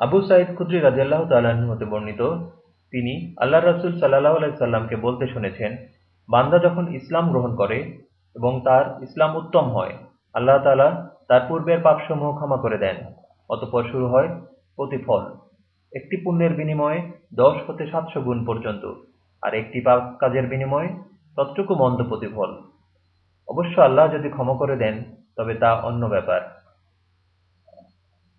আবু সাইদ খুদ্রি রাজিয়াল্লাহ তাল্লাহ্ন হতে বর্ণিত, তিনি আল্লাহ রসুল সাল্লাহ আলাইসাল্লামকে বলতে শুনেছেন, বান্দা যখন ইসলাম গ্রহণ করে এবং তার ইসলাম উত্তম হয়, আল্লাহ তালা তার পূর্বের পাপসমূহ ক্ষমা করে দেন, অতপর শুরু হয় প্রতিফল। একটি পুণ্যের বিনিময়ে দশ হতে সাতশো গুণ পর্যন্ত, আর একটি পাপ কাজের বিনিময়ে ততটুকু মন্দ প্রতিফল। অবশ্য আল্লাহ যদি ক্ষমা করে দেন, তবে তা অন্য ব্যাপার।